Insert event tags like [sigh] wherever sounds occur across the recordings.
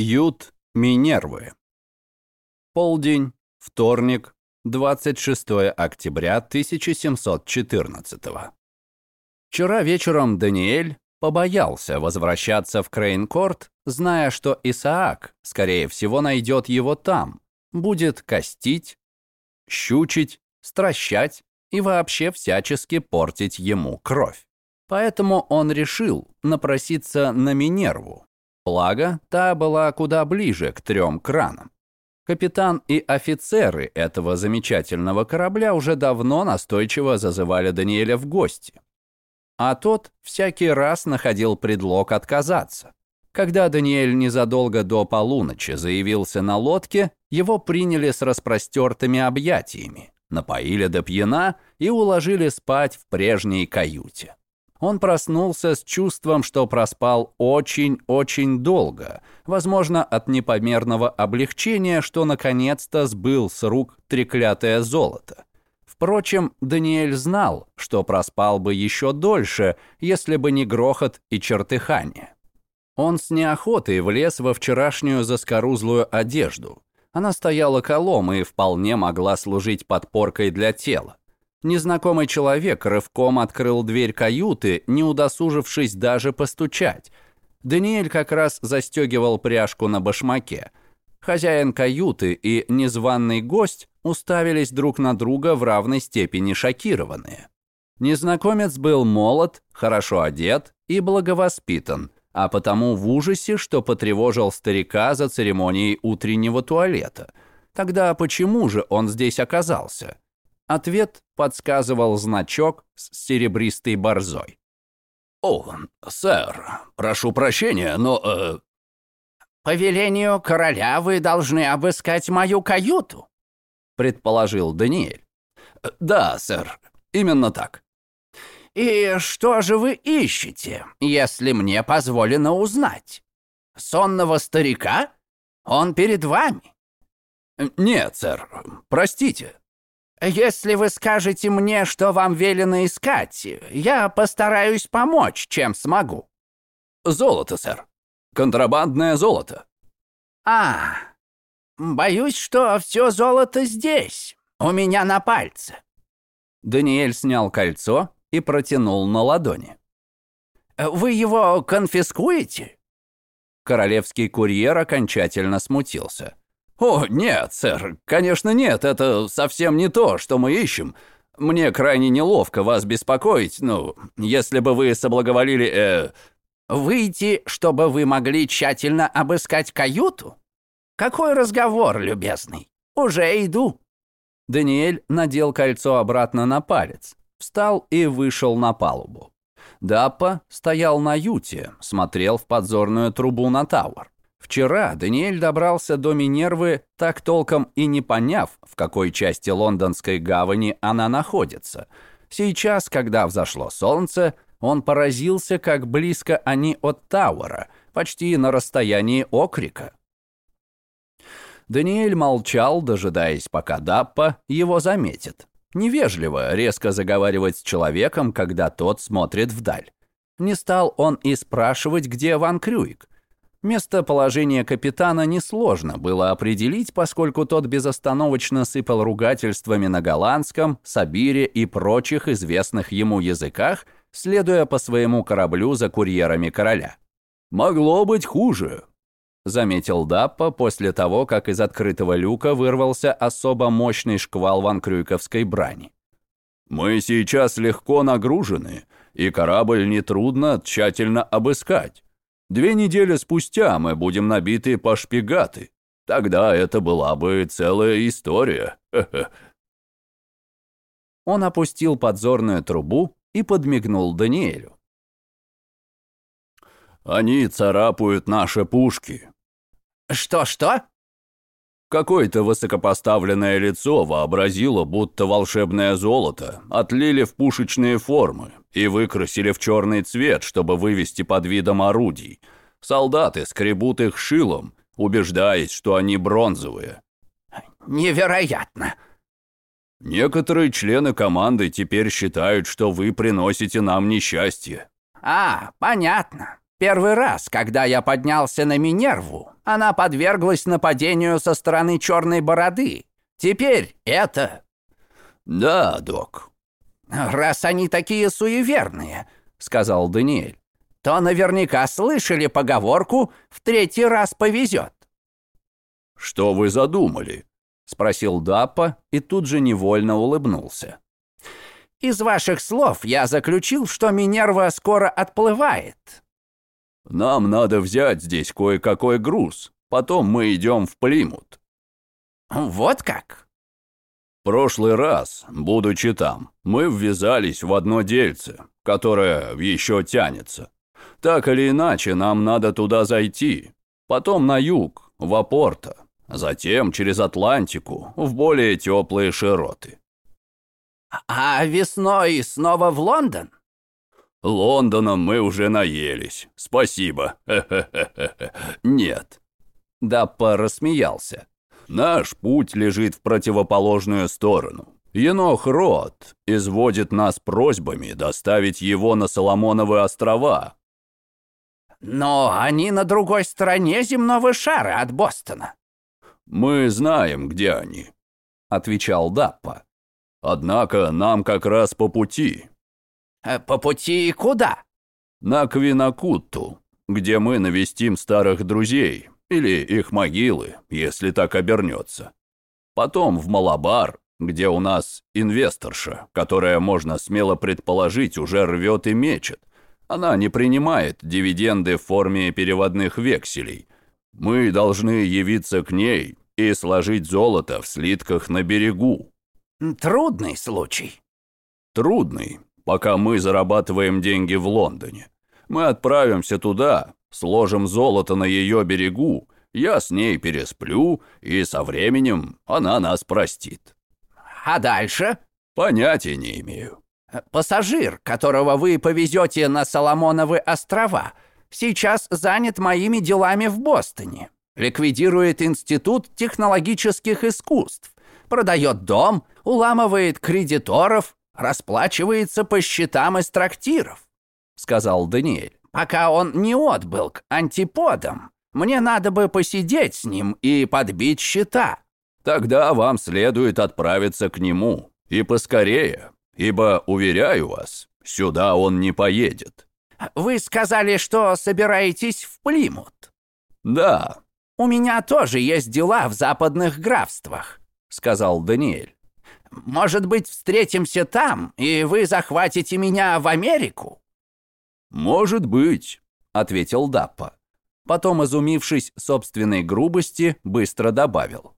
Ют Минервы. Полдень, вторник, 26 октября 1714 Вчера вечером Даниэль побоялся возвращаться в Крейнкорт, зная, что Исаак, скорее всего, найдет его там, будет костить, щучить, стращать и вообще всячески портить ему кровь. Поэтому он решил напроситься на Минерву, Благо, та была куда ближе к трем кранам. Капитан и офицеры этого замечательного корабля уже давно настойчиво зазывали Даниэля в гости. А тот всякий раз находил предлог отказаться. Когда Даниэль незадолго до полуночи заявился на лодке, его приняли с распростертыми объятиями, напоили до пьяна и уложили спать в прежней каюте. Он проснулся с чувством, что проспал очень-очень долго, возможно, от непомерного облегчения, что наконец-то сбыл с рук треклятое золото. Впрочем, Даниэль знал, что проспал бы еще дольше, если бы не грохот и чертыхание. Он с неохотой влез во вчерашнюю заскорузлую одежду. Она стояла колом и вполне могла служить подпоркой для тела. Незнакомый человек рывком открыл дверь каюты, не удосужившись даже постучать. Даниэль как раз застегивал пряжку на башмаке. Хозяин каюты и незваный гость уставились друг на друга в равной степени шокированные. Незнакомец был молод, хорошо одет и благовоспитан, а потому в ужасе, что потревожил старика за церемонией утреннего туалета. Тогда почему же он здесь оказался? Ответ подсказывал значок с серебристой борзой. «О, сэр, прошу прощения, но...» э... «По велению короля вы должны обыскать мою каюту», — предположил Даниэль. «Да, сэр, именно так». «И что же вы ищете, если мне позволено узнать? Сонного старика? Он перед вами?» «Нет, сэр, простите». Если вы скажете мне, что вам велено искать, я постараюсь помочь, чем смогу. Золото, сэр. Контрабандное золото. А, боюсь, что все золото здесь, у меня на пальце. Даниэль снял кольцо и протянул на ладони. Вы его конфискуете? Королевский курьер окончательно смутился. «О, нет, сэр, конечно нет, это совсем не то, что мы ищем. Мне крайне неловко вас беспокоить, но если бы вы соблаговолили, э...» «Выйти, чтобы вы могли тщательно обыскать каюту? Какой разговор, любезный? Уже иду». Даниэль надел кольцо обратно на палец, встал и вышел на палубу. Даппа стоял на юте, смотрел в подзорную трубу на Тауэр. Вчера Даниэль добрался до Минервы, так толком и не поняв, в какой части лондонской гавани она находится. Сейчас, когда взошло солнце, он поразился, как близко они от Тауэра, почти на расстоянии окрика. Даниэль молчал, дожидаясь, пока Даппа его заметит. Невежливо резко заговаривать с человеком, когда тот смотрит вдаль. Не стал он и спрашивать, где Ван Крюик. Местоположение капитана несложно было определить, поскольку тот безостановочно сыпал ругательствами на голландском, сабире и прочих известных ему языках, следуя по своему кораблю за курьерами короля. «Могло быть хуже», — заметил Даппа после того, как из открытого люка вырвался особо мощный шквал ванкрюйковской брани. «Мы сейчас легко нагружены, и корабль нетрудно тщательно обыскать. Две недели спустя мы будем набиты по шпигаты. Тогда это была бы целая история. Он опустил подзорную трубу и подмигнул Даниэлю. «Они царапают наши пушки». «Что-что?» Какое-то высокопоставленное лицо вообразило, будто волшебное золото отлили в пушечные формы и выкрасили в черный цвет, чтобы вывести под видом орудий. Солдаты скребут их шилом, убеждаясь, что они бронзовые. «Невероятно!» Некоторые члены команды теперь считают, что вы приносите нам несчастье. А, понятно. Первый раз, когда я поднялся на Минерву, она подверглась нападению со стороны черной бороды. Теперь это... Да, док. Раз они такие суеверные, сказал Даниэль, то наверняка слышали поговорку «в третий раз повезет». «Что вы задумали?» — спросил Даппа и тут же невольно улыбнулся. «Из ваших слов я заключил, что Минерва скоро отплывает». «Нам надо взять здесь кое-какой груз, потом мы идем в Плимут». «Вот как?» Прошлый раз, будучи там, мы ввязались в одно дельце, которое еще тянется. Так или иначе, нам надо туда зайти, потом на юг, в Апорто, затем через Атлантику, в более теплые широты. А весной снова в Лондон? Лондоном мы уже наелись, спасибо. [laughs] Нет. Даппа рассмеялся. Наш путь лежит в противоположную сторону. Енох Рот изводит нас просьбами доставить его на Соломоновы острова. Но они на другой стороне земного шара от Бостона. Мы знаем, где они, отвечал Даппа. Однако нам как раз по пути. Э, по пути куда? На Квинакутту, где мы навестим старых друзей, или их могилы, если так обернется. Потом в Малабар, где у нас инвесторша, которая, можно смело предположить, уже рвет и мечет. Она не принимает дивиденды в форме переводных векселей. Мы должны явиться к ней и сложить золото в слитках на берегу. Трудный случай. Трудный, пока мы зарабатываем деньги в Лондоне. Мы отправимся туда, Сложим золото на ее берегу, я с ней пересплю, и со временем она нас простит. А дальше? Понятия не имею. Пассажир, которого вы повезете на Соломоновы острова, сейчас занят моими делами в Бостоне. Ликвидирует Институт технологических искусств, продает дом, уламывает кредиторов, расплачивается по счетам из трактиров, сказал Даниэль пока он не отбыл к антиподам. Мне надо бы посидеть с ним и подбить счета». «Тогда вам следует отправиться к нему, и поскорее, ибо, уверяю вас, сюда он не поедет». «Вы сказали, что собираетесь в Плимут?» «Да». «У меня тоже есть дела в западных графствах», — сказал Даниэль. «Может быть, встретимся там, и вы захватите меня в Америку?» «Может быть», — ответил Даппа. Потом, изумившись собственной грубости, быстро добавил.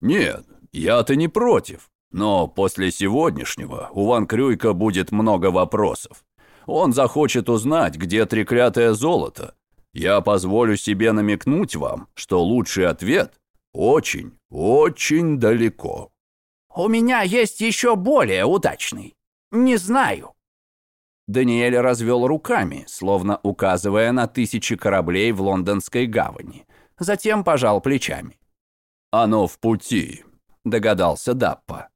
«Нет, я-то не против. Но после сегодняшнего у Ван Крюйка будет много вопросов. Он захочет узнать, где треклятое золото. Я позволю себе намекнуть вам, что лучший ответ очень, очень далеко». «У меня есть еще более удачный. Не знаю». Даниэль развел руками, словно указывая на тысячи кораблей в лондонской гавани. Затем пожал плечами. «Оно в пути», — догадался Даппа.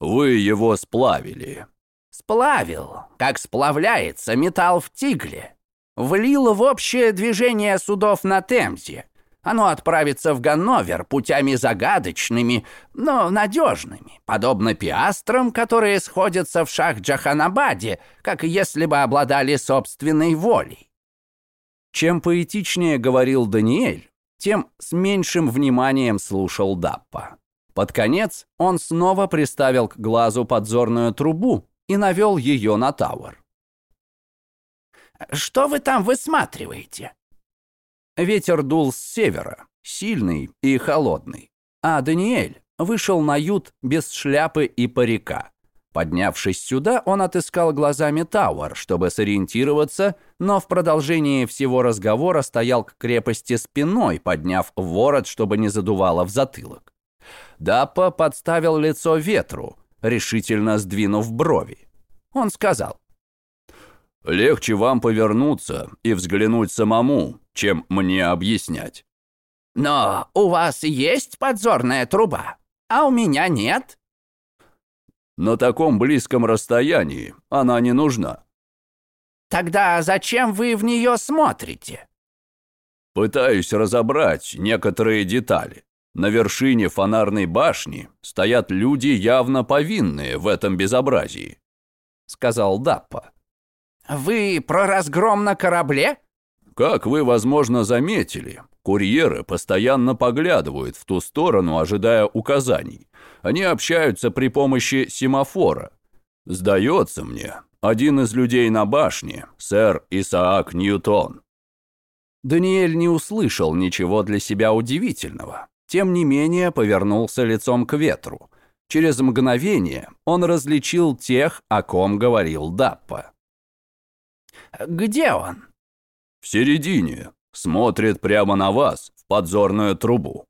«Вы его сплавили». «Сплавил, как сплавляется металл в тигле. Влил в общее движение судов на Темзе, оно отправится в Ганновер путями загадочными, но надежными, подобно пиастрам, которые сходятся в Шах-Джаханабаде, как если бы обладали собственной волей. Чем поэтичнее говорил Даниэль, тем с меньшим вниманием слушал Даппа. Под конец он снова приставил к глазу подзорную трубу и навел ее на Тауэр. «Что вы там высматриваете?» Ветер дул с севера, сильный и холодный. А Даниэль вышел на ют без шляпы и парика. Поднявшись сюда, он отыскал глазами Тауэр, чтобы сориентироваться, но в продолжении всего разговора стоял к крепости спиной, подняв ворот, чтобы не задувало в затылок. Даппа подставил лицо ветру, решительно сдвинув брови. Он сказал, Легче вам повернуться и взглянуть самому, чем мне объяснять. Но у вас есть подзорная труба, а у меня нет. На таком близком расстоянии она не нужна. Тогда зачем вы в нее смотрите? Пытаюсь разобрать некоторые детали. На вершине фонарной башни стоят люди, явно повинные в этом безобразии», — сказал Даппа. «Вы про разгром на корабле?» «Как вы, возможно, заметили, курьеры постоянно поглядывают в ту сторону, ожидая указаний. Они общаются при помощи семафора. Сдается мне, один из людей на башне, сэр Исаак Ньютон». Даниэль не услышал ничего для себя удивительного. Тем не менее, повернулся лицом к ветру. Через мгновение он различил тех, о ком говорил Даппа. «Где он?» «В середине. Смотрит прямо на вас, в подзорную трубу».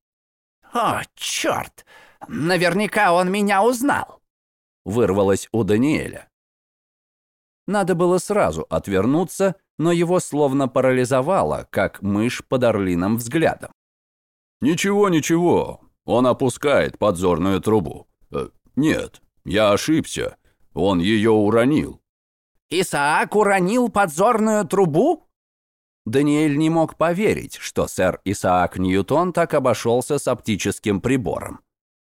«О, черт! Наверняка он меня узнал!» Вырвалось у Даниэля. Надо было сразу отвернуться, но его словно парализовало, как мышь под орлиным взглядом. «Ничего, ничего, он опускает подзорную трубу. Э, нет, я ошибся, он ее уронил». «Исаак уронил подзорную трубу?» Даниэль не мог поверить, что сэр Исаак Ньютон так обошелся с оптическим прибором.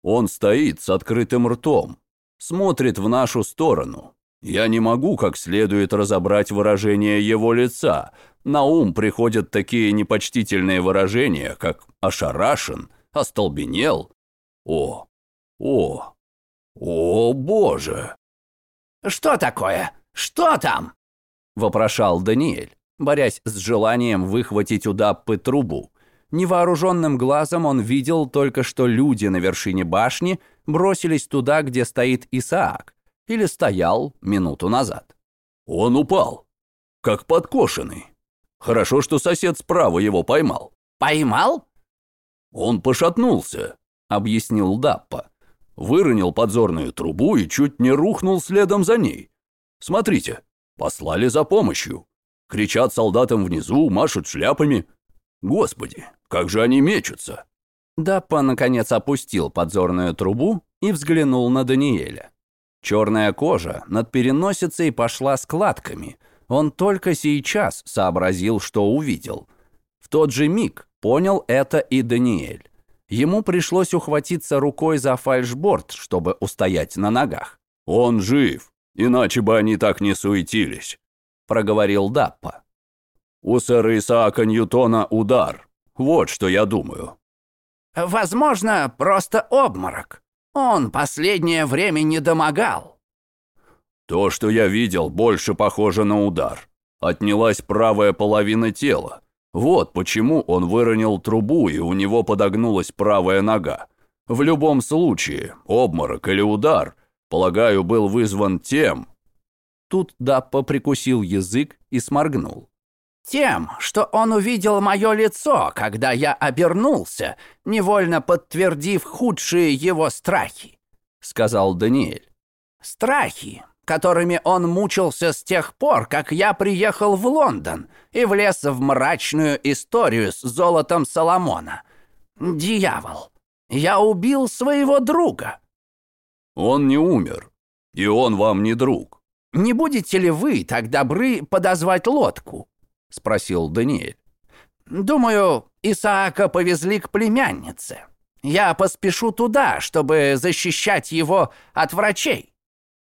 Он стоит с открытым ртом, смотрит в нашу сторону. Я не могу как следует разобрать выражение его лица. На ум приходят такие непочтительные выражения, как «ошарашен», «остолбенел». О, о, о, боже! «Что такое? Что там?» – вопрошал Даниэль, борясь с желанием выхватить у Даппы трубу. Невооруженным глазом он видел только, что люди на вершине башни бросились туда, где стоит Исаак, или стоял минуту назад. Он упал, как подкошенный. Хорошо, что сосед справа его поймал. «Поймал?» «Он пошатнулся», — объяснил Даппа. Выронил подзорную трубу и чуть не рухнул следом за ней. Смотрите, послали за помощью. Кричат солдатам внизу, машут шляпами. Господи, как же они мечутся!» Даппа, наконец, опустил подзорную трубу и взглянул на Даниэля. Черная кожа над переносицей пошла складками. Он только сейчас сообразил, что увидел. В тот же миг понял это и Даниэль. Ему пришлось ухватиться рукой за фальшборд, чтобы устоять на ногах. «Он жив, иначе бы они так не суетились», — проговорил Даппа. «У сэра Исаака Ньютона удар. Вот что я думаю». «Возможно, просто обморок», он последнее время не домогал. То, что я видел, больше похоже на удар. Отнялась правая половина тела. Вот почему он выронил трубу, и у него подогнулась правая нога. В любом случае, обморок или удар, полагаю, был вызван тем... Тут Даппа прикусил язык и сморгнул. Тем, что он увидел мое лицо, когда я обернулся, невольно подтвердив худшие его страхи», — сказал Даниэль. «Страхи, которыми он мучился с тех пор, как я приехал в Лондон и влез в мрачную историю с золотом Соломона. Дьявол, я убил своего друга». «Он не умер, и он вам не друг». «Не будете ли вы так добры подозвать лодку?» — спросил Даниэль. «Думаю, Исаака повезли к племяннице. Я поспешу туда, чтобы защищать его от врачей».